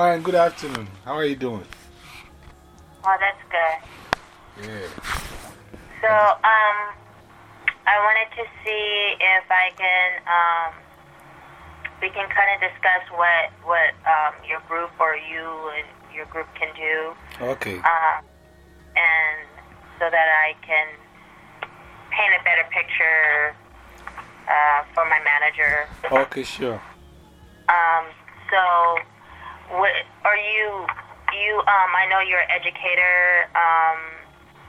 Fine, good afternoon. How are you doing? Oh, that's good. Yeah. So, um, I wanted to see if I can, um, we can kind of discuss what, what, um, your group or you and your group can do. Okay. Um, and so that I can paint a better picture, uh, for my manager. Okay, sure. Um, so, what, are you, you, um, I know you're an educator, um,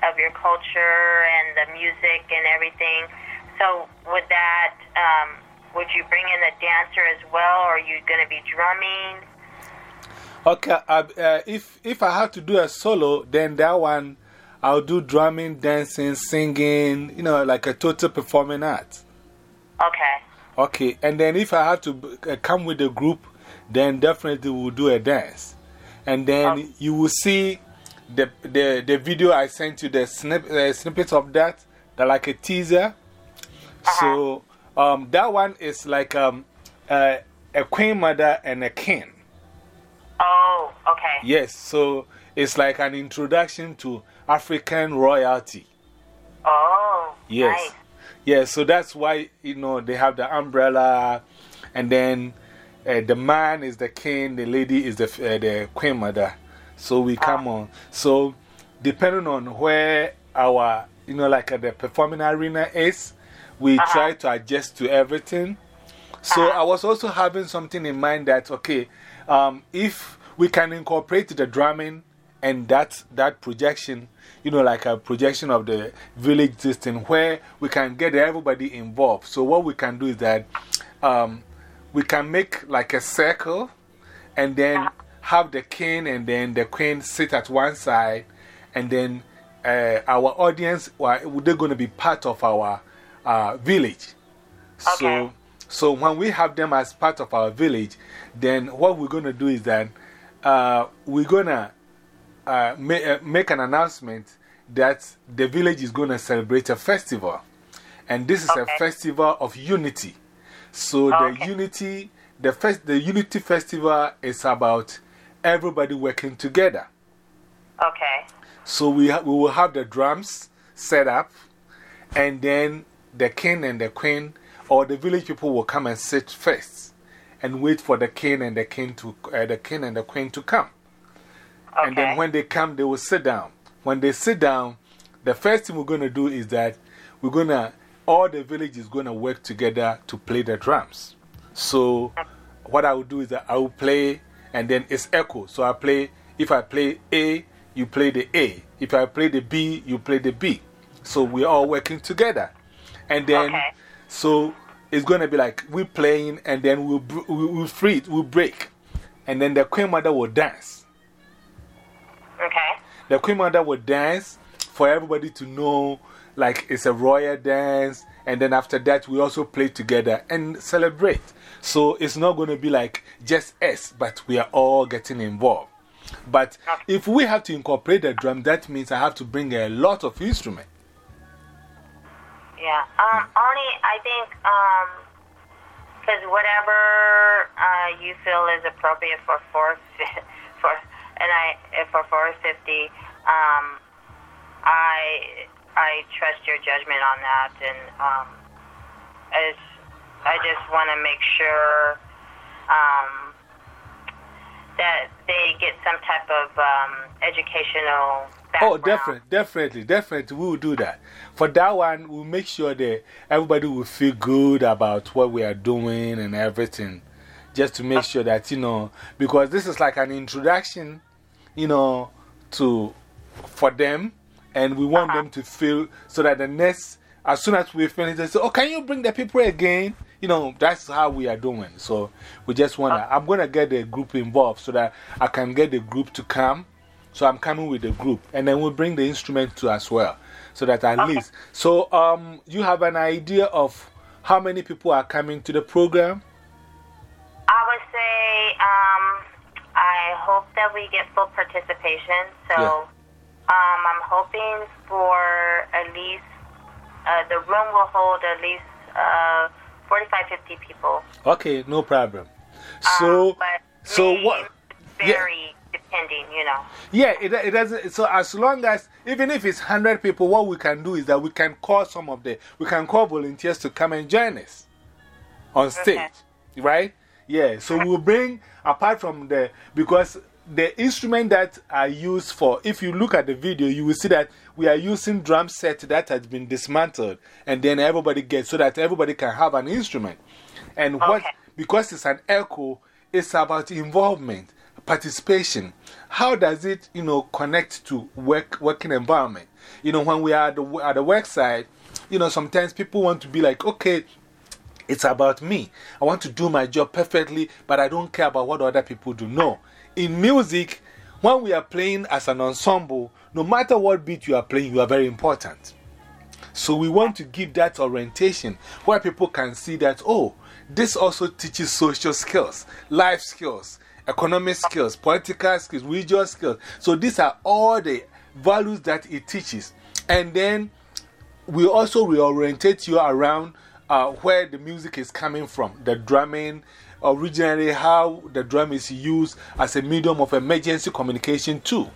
of your culture and the music and everything. So, would that, um, would you bring in a dancer as well, or are you going to be drumming? Okay, uh, uh, if, if I have to do a solo, then that one I'll do drumming, dancing, singing, you know, like a total performing art. Okay. Okay, and then if I have to uh, come with the group, then definitely we'll do a dance. And then you will see the, the, the video I sent you, the snip, uh, snippet of that, that like a teaser. So um, that one is like um, uh, a queen mother and a king. Oh, okay. Yes, so it's like an introduction to African royalty. Oh, Yes. nice. Yeah, so that's why, you know, they have the umbrella, and then uh, the man is the king, the lady is the, uh, the queen mother. So we come on. So, depending on where our, you know, like uh, the performing arena is, we try to adjust to everything. So, I was also having something in mind that, okay, um, if we can incorporate the drumming and that, that projection, you know, like a projection of the village system where we can get everybody involved. So, what we can do is that um, we can make like a circle and then have the king and then the queen sit at one side, and then uh, our audience, well, they're going to be part of our uh, village. So, Okay. so when we have them as part of our village, then what we're going to do is that uh, we're going to uh, ma uh, make an announcement that the village is going to celebrate a festival. And this is a festival of unity. So, Okay. the unity, the, fest, the Unity Festival is about everybody working together. Okay. So, we, we will have the drums set up, and then the king and the queen, or the village people will come and sit first and wait for the king and the king to, uh, the king and the queen to come. Okay. And then when they come, they will sit down. When they sit down, the first thing we're going to do is that we're going to, all the village is going to work together to play the drums. So, what I will do is that I will play, and then it's echo. So, I play, if I play A, you play the A. If I play the B, you play the B. So, we're all working together. And then, Okay. so it's going to be like we're playing, and then we'll, we'll, free, we'll break. And then the queen mother will dance. Okay. The Queen Mother will dance for everybody to know, like it's a royal dance. And then after that, we also play together and celebrate. So it's not going to be like just us, but we are all getting involved. But if we have to incorporate the drum, that means I have to bring a lot of instruments. Yeah. Um, only, I think, um, because whatever uh, you feel is appropriate for four, for, and I, for 450, um, I, I trust your judgment on that, and um, I just, I just want to make sure um, that they get some type of um, educational Oh, background. definitely, definitely, definitely. We will do that. For that one, we'll make sure that everybody will feel good about what we are doing and everything. Just to make sure that, you know, because this is like an introduction, you know, to, for them. And we want them to feel so that the next, as soon as we finish, they say, Oh, can you bring the people again? You know, that's how we are doing. So we just want to, I'm going to get the group involved so that I can get the group to come. So I'm coming with the group. And then we'll bring the instrument to as well. So that at least. So um, you have an idea of how many people are coming to the program? I would say um, I hope that we get full participation. So Yeah. Um, I'm hoping for at least, uh, the room will hold at least uh, 45, 50 people. Okay, no problem. So, Um, but so what? very depending, you know. Yeah, it, it doesn't. So, as long as, even if it's 100 people, what we can do is that we can call some of the, we can call volunteers to come and join us on stage, right? Yeah, so we'll bring, apart from the, because the instrument that I use for, if you look at the video, you will see that we are using drum set that has been dismantled and then everybody gets, so that everybody can have an instrument. And what, because it's an echo, it's about involvement, participation. How does it, you know, connect to work, working environment? You know, when we are at the, at the work side, you know, sometimes people want to be like, okay, it's about me. I want to do my job perfectly, but I don't care about what other people do. No. In music, when we are playing as an ensemble, no matter what beat you are playing, you are very important. So we want to give that orientation where people can see that, oh, this also teaches social skills, life skills, economic skills, political skills, religious skills. So these are all the values that it teaches. And then we also reorientate you around uh, where the music is coming from, the drumming, originally how the drum is used as a medium of emergency communication too,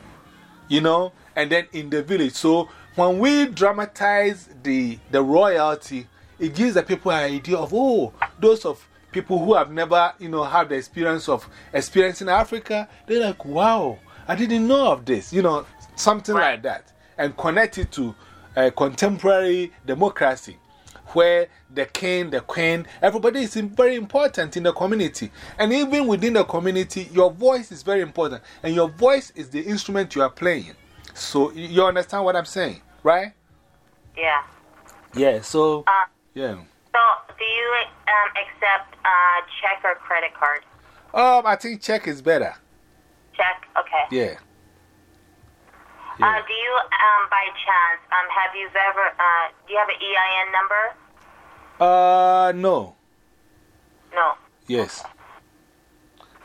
you know, and then in the village. So when we dramatize the, the royalty, it gives the people an idea of, oh, those of people who have never, you know, had the experience of experiencing Africa, they're like, wow, I didn't know of this, you know, something like that. And connect it to uh, contemporary democracy where the king, the queen, everybody is very important in the community. And even within the community, your voice is very important. And your voice is the instrument you are playing. So you understand what I'm saying, right? Yeah. Yeah, so, uh, yeah. So, do you um, accept uh, check or credit card? Um, I think check is better. Check, okay. Yeah. Uh, do you, um, by chance, um, have you ever, uh, do you have an EIN number? Uh, no. No. Yes.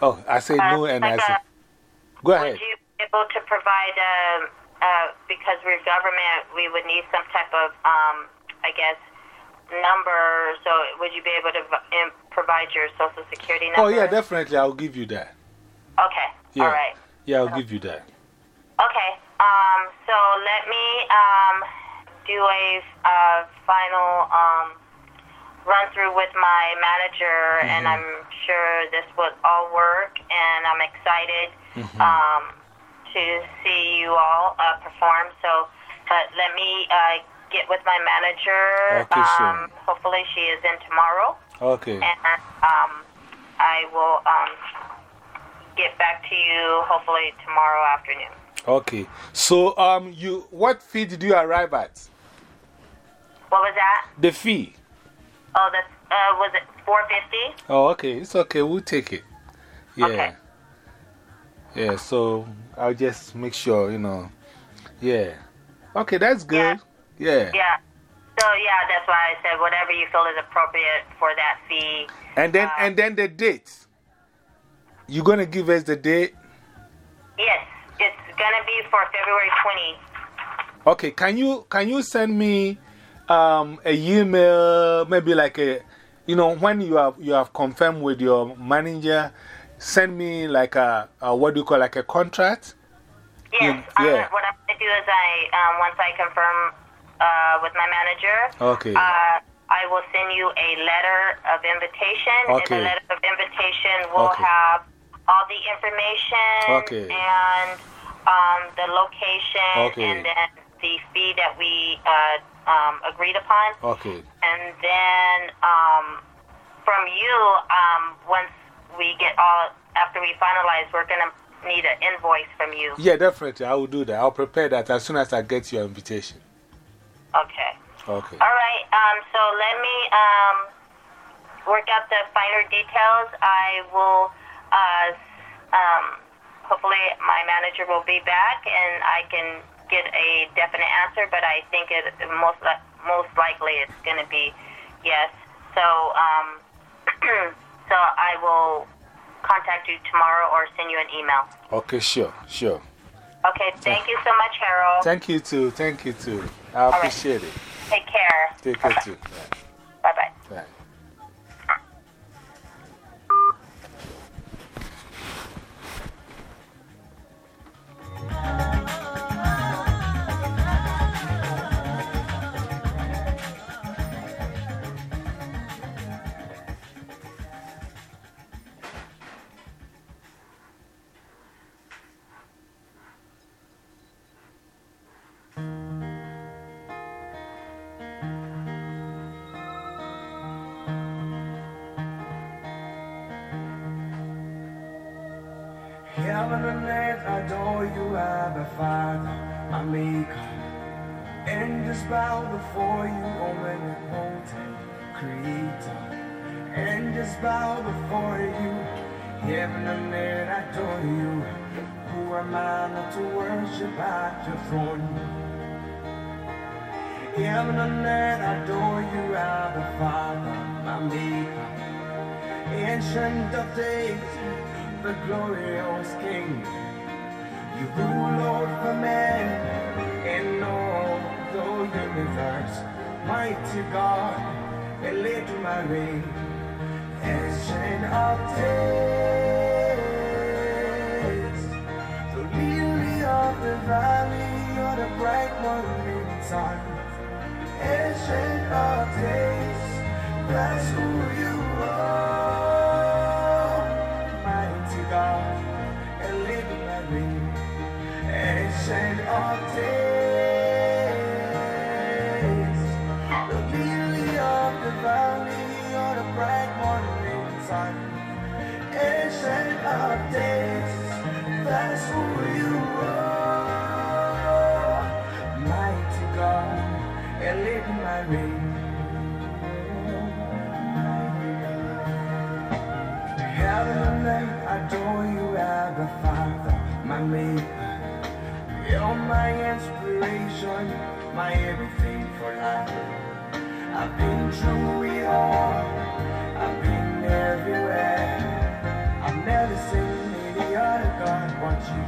Oh, I say no and like I say. Go ahead. Would you be able to provide, a, uh, because we're government, we would need some type of, um, I guess, number. So would you be able to provide your social security number? Oh, yeah, definitely. I'll give you that. Okay. Yeah. All right. Yeah, I'll give you that. Okay. Um, so let me um, do a uh, final um, run through with my manager, -hmm. and I'm sure this will all work. And I'm excited -hmm. um, to see you all uh, perform. So, but let me uh, get with my manager. Okay, sure. Um, hopefully, she is in tomorrow. Okay. And um, I will um, get back to you hopefully tomorrow afternoon. Okay. So, um, you, what fee did you arrive at? What was that? The fee. Oh, the, uh, was it 450 Oh, okay. It's okay. We'll take it. Yeah. Okay. Yeah, so I'll just make sure, you know. Yeah. Okay, that's good. Yeah. Yeah. Yeah. So, yeah, that's why I said whatever you feel is appropriate for that fee. And then, Uh, and then the date. You're going to give us the date? Yes, to be for February 20. Okay, can you, can you send me um, a email, maybe like a, you know, when you have, you have confirmed with your manager, send me like a, a what do you call like a contract? Yes. Yeah, I'm yeah. gonna- what I'm to do is I, um, once I confirm uh, with my manager, Okay. uh, I will send you a letter of invitation. Okay. And the letter of invitation will Okay. have all the information Okay. and um, the location Okay. and then the fee that we uh, um, agreed upon. Okay. And then um, from you, um, once we get all, after we finalize, we're going to need an invoice from you. Yeah, definitely. I will do that. I'll prepare that as soon as I get your invitation. Okay. Okay. All right. Um, so let me um, work out the finer details. I will, uh, um, hopefully, my manager will be back and I can get a definite answer, but I think it most, li most likely it's going to be yes. So, um, so I will contact you tomorrow or send you an email. Okay, sure, sure. Okay. Thank you so much, Harold. Thank you too. Thank you too. I right. appreciate it. Take care. Take care too. Bye bye. Bye. Bye. Heaven and earth adore you, Abba Father, my Maker. Angels bow before you, omnipotent Creator. Angels bow before you, heaven and earth adore you. Who am I not to worship at your throne? Heaven and earth adore you, Abba Father, my Maker. Ancient of days, the glorious King. You rule over man and all the universe. Mighty God, to my way. Ancient of days, the lily of the valley, you're the bright morning sun. Ancient of days, that's who you are. God, and lead my way. Ancient of days, adore you, Abba Father, my Maker. You're my inspiration, my everything for life. I've been through it all, I've been everywhere. I've never seen any other God but you.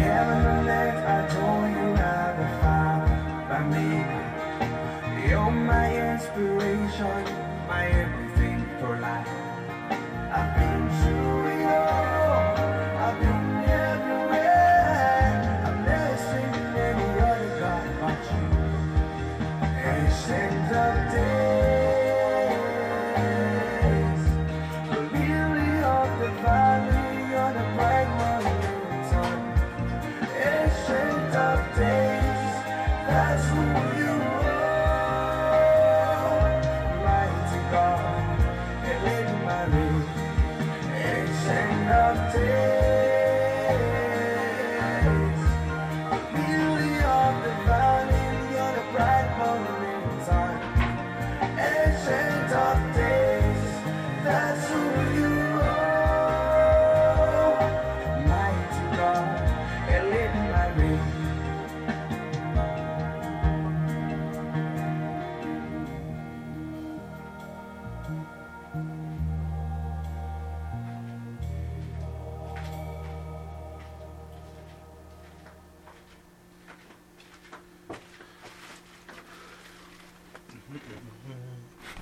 Heaven and earth adore you, Abba Father, my Maker. You're my inspiration, my everything I can show.